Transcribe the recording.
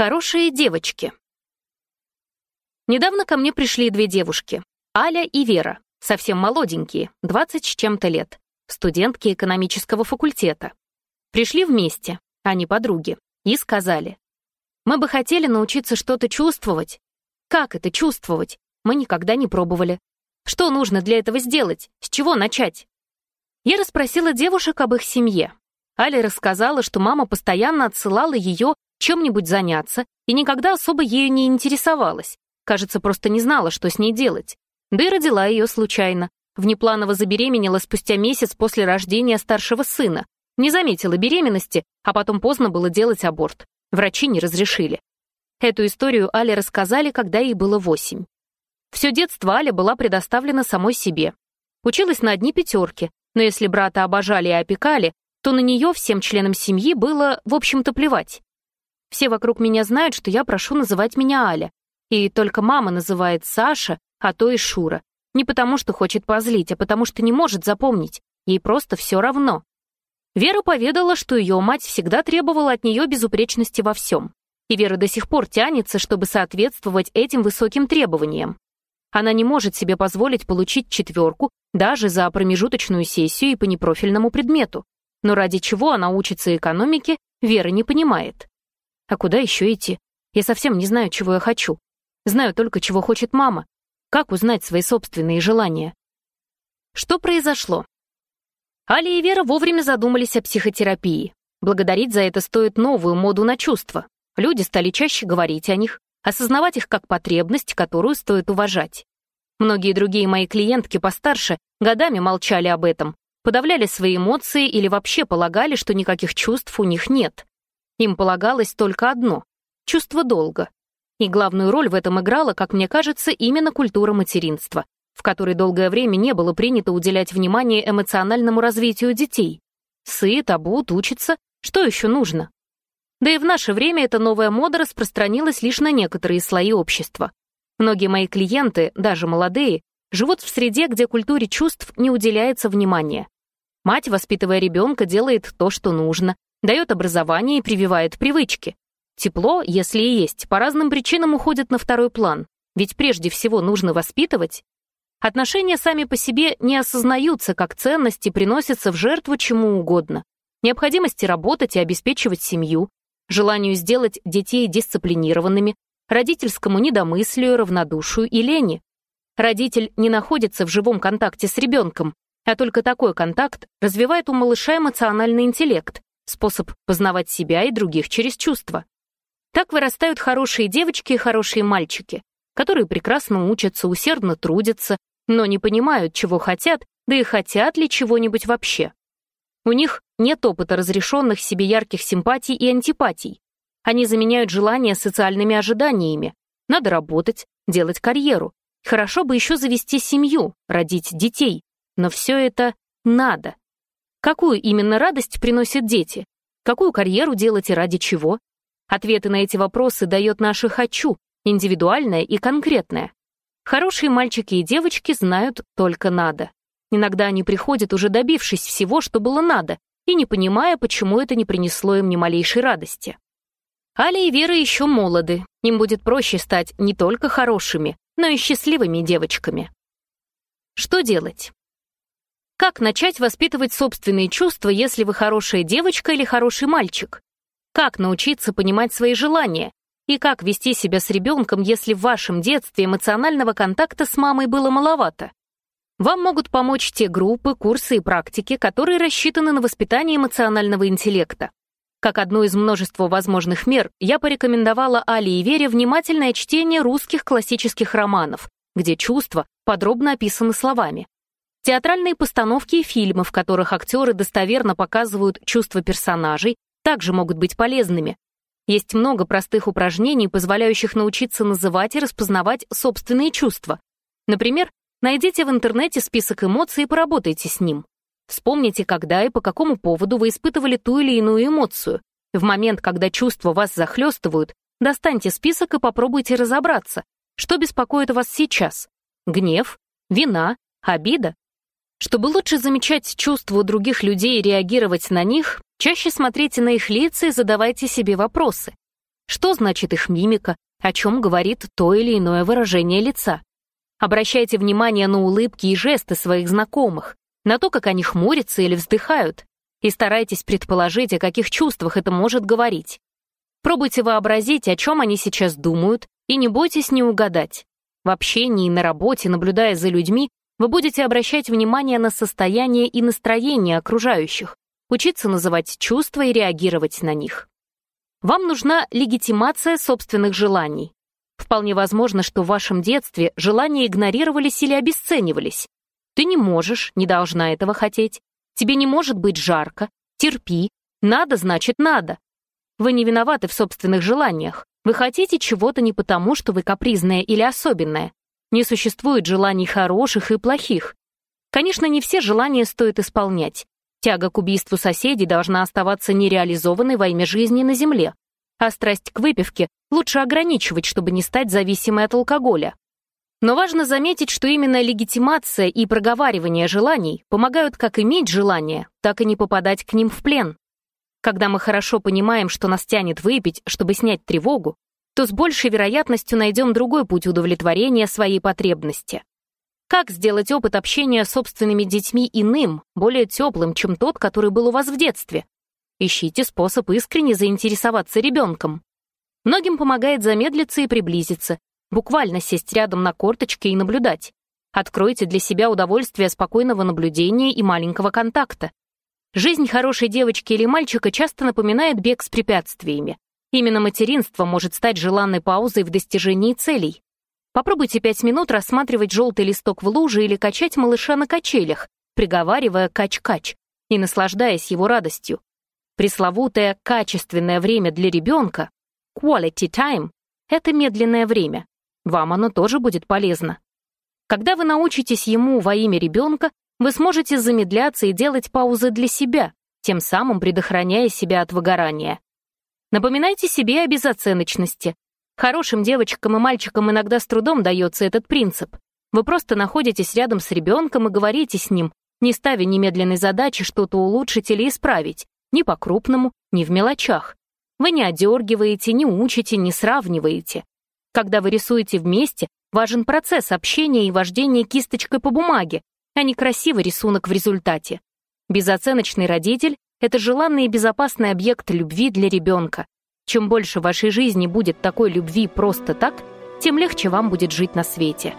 Хорошие девочки. Недавно ко мне пришли две девушки, Аля и Вера, совсем молоденькие, 20 с чем-то лет, студентки экономического факультета. Пришли вместе, они подруги, и сказали, «Мы бы хотели научиться что-то чувствовать. Как это чувствовать? Мы никогда не пробовали. Что нужно для этого сделать? С чего начать?» Я расспросила девушек об их семье. Аля рассказала, что мама постоянно отсылала ее чем-нибудь заняться и никогда особо ею не интересовалась. Кажется, просто не знала, что с ней делать. Да и родила ее случайно. Внепланово забеременела спустя месяц после рождения старшего сына. Не заметила беременности, а потом поздно было делать аборт. Врачи не разрешили. Эту историю Але рассказали, когда ей было восемь. Все детство Аля была предоставлена самой себе. Училась на одни пятерки, но если брата обожали и опекали, то на нее всем членам семьи было, в общем-то, плевать. Все вокруг меня знают, что я прошу называть меня Аля. И только мама называет Саша, а то и Шура. Не потому, что хочет позлить, а потому, что не может запомнить. Ей просто все равно. Вера поведала, что ее мать всегда требовала от нее безупречности во всем. И Вера до сих пор тянется, чтобы соответствовать этим высоким требованиям. Она не может себе позволить получить четверку даже за промежуточную сессию и по непрофильному предмету. Но ради чего она учится экономике, Вера не понимает. А куда еще идти? Я совсем не знаю, чего я хочу. Знаю только, чего хочет мама. Как узнать свои собственные желания? Что произошло? Али и Вера вовремя задумались о психотерапии. Благодарить за это стоит новую моду на чувства. Люди стали чаще говорить о них, осознавать их как потребность, которую стоит уважать. Многие другие мои клиентки постарше годами молчали об этом, подавляли свои эмоции или вообще полагали, что никаких чувств у них нет. Им полагалось только одно — чувство долга. И главную роль в этом играла, как мне кажется, именно культура материнства, в которой долгое время не было принято уделять внимание эмоциональному развитию детей. Сыт, обут, учится. Что еще нужно? Да и в наше время эта новая мода распространилась лишь на некоторые слои общества. Многие мои клиенты, даже молодые, живут в среде, где культуре чувств не уделяется внимания. Мать, воспитывая ребенка, делает то, что нужно дает образование и прививает привычки. Тепло, если и есть, по разным причинам уходит на второй план, ведь прежде всего нужно воспитывать. Отношения сами по себе не осознаются как ценности, приносятся в жертву чему угодно. Необходимости работать и обеспечивать семью, желанию сделать детей дисциплинированными, родительскому недомыслию, равнодушию и лени. Родитель не находится в живом контакте с ребенком, а только такой контакт развивает у малыша эмоциональный интеллект, способ познавать себя и других через чувства. Так вырастают хорошие девочки и хорошие мальчики, которые прекрасно учатся, усердно трудятся, но не понимают, чего хотят, да и хотят ли чего-нибудь вообще. У них нет опыта разрешенных себе ярких симпатий и антипатий. Они заменяют желания социальными ожиданиями. Надо работать, делать карьеру. Хорошо бы еще завести семью, родить детей. Но все это надо. Какую именно радость приносят дети? Какую карьеру делать и ради чего? Ответы на эти вопросы дает наше «хочу», индивидуальное и конкретное. Хорошие мальчики и девочки знают только «надо». Иногда они приходят, уже добившись всего, что было надо, и не понимая, почему это не принесло им ни малейшей радости. Аля и Вера еще молоды, им будет проще стать не только хорошими, но и счастливыми девочками. Что делать? Как начать воспитывать собственные чувства, если вы хорошая девочка или хороший мальчик? Как научиться понимать свои желания? И как вести себя с ребенком, если в вашем детстве эмоционального контакта с мамой было маловато? Вам могут помочь те группы, курсы и практики, которые рассчитаны на воспитание эмоционального интеллекта. Как одну из множества возможных мер, я порекомендовала Али и Вере внимательное чтение русских классических романов, где чувства подробно описаны словами. Театральные постановки и фильмы, в которых актеры достоверно показывают чувства персонажей, также могут быть полезными. Есть много простых упражнений, позволяющих научиться называть и распознавать собственные чувства. Например, найдите в интернете список эмоций и поработайте с ним. Вспомните, когда и по какому поводу вы испытывали ту или иную эмоцию. В момент, когда чувства вас захлестывают, достаньте список и попробуйте разобраться, что беспокоит вас сейчас. Гнев, вина, обида чтобы лучше замечать чувства других людей и реагировать на них, чаще смотрите на их лица и задавайте себе вопросы. Что значит их мимика? О чем говорит то или иное выражение лица? Обращайте внимание на улыбки и жесты своих знакомых, на то, как они хмурятся или вздыхают, и старайтесь предположить, о каких чувствах это может говорить. Пробуйте вообразить, о чем они сейчас думают, и не бойтесь не угадать. В общении и на работе, наблюдая за людьми, вы будете обращать внимание на состояние и настроение окружающих, учиться называть чувства и реагировать на них. Вам нужна легитимация собственных желаний. Вполне возможно, что в вашем детстве желания игнорировались или обесценивались. Ты не можешь, не должна этого хотеть. Тебе не может быть жарко. Терпи. Надо, значит, надо. Вы не виноваты в собственных желаниях. Вы хотите чего-то не потому, что вы капризная или особенная не существует желаний хороших и плохих. Конечно, не все желания стоит исполнять. Тяга к убийству соседей должна оставаться нереализованной во имя жизни на Земле. А страсть к выпивке лучше ограничивать, чтобы не стать зависимой от алкоголя. Но важно заметить, что именно легитимация и проговаривание желаний помогают как иметь желание, так и не попадать к ним в плен. Когда мы хорошо понимаем, что нас тянет выпить, чтобы снять тревогу, то с большей вероятностью найдем другой путь удовлетворения своей потребности. Как сделать опыт общения с собственными детьми иным, более теплым, чем тот, который был у вас в детстве? Ищите способ искренне заинтересоваться ребенком. Многим помогает замедлиться и приблизиться, буквально сесть рядом на корточке и наблюдать. Откройте для себя удовольствие спокойного наблюдения и маленького контакта. Жизнь хорошей девочки или мальчика часто напоминает бег с препятствиями. Именно материнство может стать желанной паузой в достижении целей. Попробуйте пять минут рассматривать желтый листок в луже или качать малыша на качелях, приговаривая «кач-кач» и наслаждаясь его радостью. Пресловутое «качественное время для ребенка» quality time — это медленное время. Вам оно тоже будет полезно. Когда вы научитесь ему во имя ребенка, вы сможете замедляться и делать паузы для себя, тем самым предохраняя себя от выгорания. Напоминайте себе о безоценочности. Хорошим девочкам и мальчикам иногда с трудом дается этот принцип. Вы просто находитесь рядом с ребенком и говорите с ним, не ставя немедленной задачи что-то улучшить или исправить, ни по-крупному, ни в мелочах. Вы не одергиваете, не учите, не сравниваете. Когда вы рисуете вместе, важен процесс общения и вождения кисточкой по бумаге, а не красивый рисунок в результате. Безоценочный родитель это желанный и безопасный объект любви для ребенка. Чем больше в вашей жизни будет такой любви просто так, тем легче вам будет жить на свете.